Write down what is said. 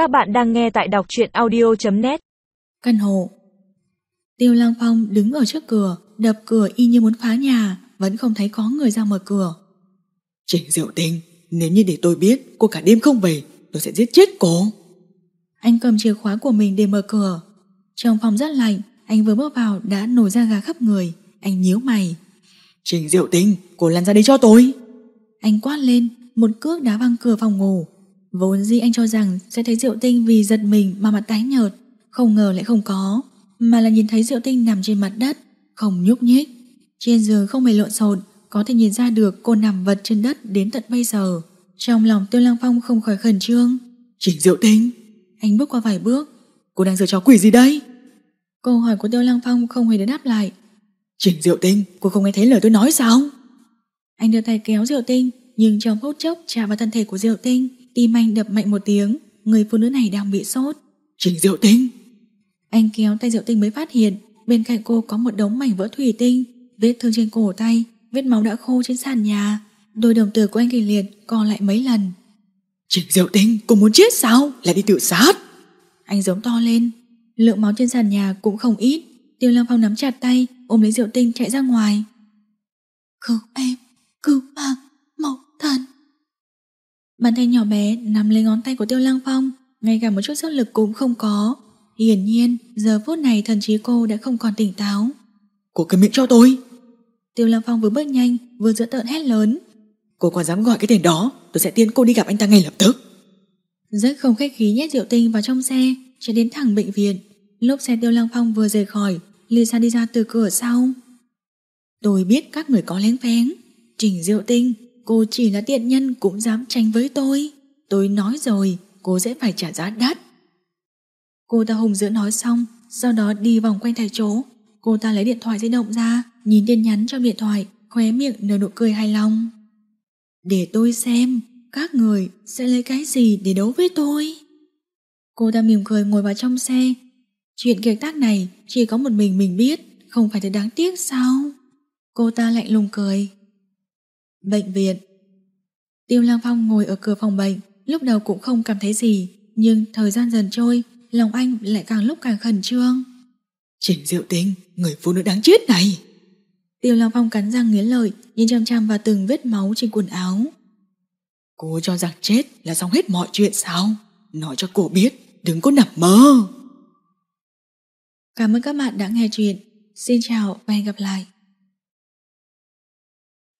Các bạn đang nghe tại đọc truyện audio.net Căn hộ Tiêu Lang Phong đứng ở trước cửa, đập cửa y như muốn phá nhà, vẫn không thấy có người ra mở cửa. Trình Diệu Tinh, nếu như để tôi biết cô cả đêm không về, tôi sẽ giết chết cô. Anh cầm chìa khóa của mình để mở cửa. Trong phòng rất lạnh, anh vừa bước vào đã nổi da gà khắp người. Anh nhíu mày. Trình Diệu Tinh, cô lăn ra đây cho tôi. Anh quát lên, một cước đá văng cửa phòng ngủ. Vốn dĩ anh cho rằng sẽ thấy Diệu Tinh vì giật mình mà mặt tái nhợt, không ngờ lại không có, mà là nhìn thấy Diệu Tinh nằm trên mặt đất, không nhúc nhích. Trên giường không hề lộn xộn, có thể nhìn ra được cô nằm vật trên đất đến tận bây giờ. Trong lòng Tiêu Lăng Phong không khỏi khẩn trương. Trình Diệu Tinh, Anh bước qua vài bước, cô đang giở trò quỷ gì đây? câu hỏi của Tiêu Lăng Phong không hề được đáp lại. Trình Diệu Tinh, cô không nghe thấy lời tôi nói sao? Anh đưa tay kéo Diệu Tinh, nhưng trong phút chốc chạm vào thân thể của Diệu Tinh, tim anh đập mạnh một tiếng, người phụ nữ này đang bị sốt. Trình Diệu Tinh, Anh kéo tay Diệu Tinh mới phát hiện bên cạnh cô có một đống mảnh vỡ thủy tinh, vết thương trên cổ tay, vết máu đã khô trên sàn nhà. Đôi đồng tử của anh kỳ liệt co lại mấy lần. Trình Diệu Tinh, cô muốn chết sao? Lại đi tự sát. Anh giống to lên, lượng máu trên sàn nhà cũng không ít. Tiêu Lăng Phong nắm chặt tay, ôm lấy Diệu Tinh chạy ra ngoài. Cứu em, Bàn tay nhỏ bé nắm lấy ngón tay của Tiêu Lăng Phong, ngay cả một chút sức lực cũng không có. Hiển nhiên, giờ phút này thần trí cô đã không còn tỉnh táo. Cô cầm miệng cho tôi. Tiêu Lăng Phong vừa bước nhanh, vừa giữa tợn hét lớn. Cô còn dám gọi cái tên đó, tôi sẽ tiến cô đi gặp anh ta ngay lập tức. Rất không khách khí nhét Diệu Tinh vào trong xe, chạy đến thẳng bệnh viện. Lúc xe Tiêu Lăng Phong vừa rời khỏi, Lisa đi ra từ cửa sau. Tôi biết các người có lén phén. Trình Diệu Tinh, cô chỉ là tiện nhân cũng dám tranh với tôi. Tôi nói rồi, cô sẽ phải trả giá đắt. Cô ta hùng dữ nói xong, sau đó đi vòng quanh tại chỗ. Cô ta lấy điện thoại di động ra, nhìn tin nhắn trong điện thoại, khóe miệng nở nụ cười hài lòng. Để tôi xem, các người sẽ lấy cái gì để đấu với tôi? Cô ta mỉm cười ngồi vào trong xe. Chuyện kiệt tác này chỉ có một mình mình biết, không phải thật đáng tiếc sao? Cô ta lạnh lùng cười. Bệnh viện Tiêu Lang Phong ngồi ở cửa phòng bệnh, lúc đầu cũng không cảm thấy gì, nhưng thời gian dần trôi, lòng anh lại càng lúc càng khẩn trương. Trình Diệu Tinh, người phụ nữ đáng chết này. Tiêu Lang Phong cắn răng nghiến lợi, nhìn chăm chăm vào từng vết máu trên quần áo. Cô cho rằng chết là xong hết mọi chuyện sao? Nói cho cô biết, đừng có nằm mơ. Cảm ơn các bạn đã nghe chuyện. Xin chào và hẹn gặp lại.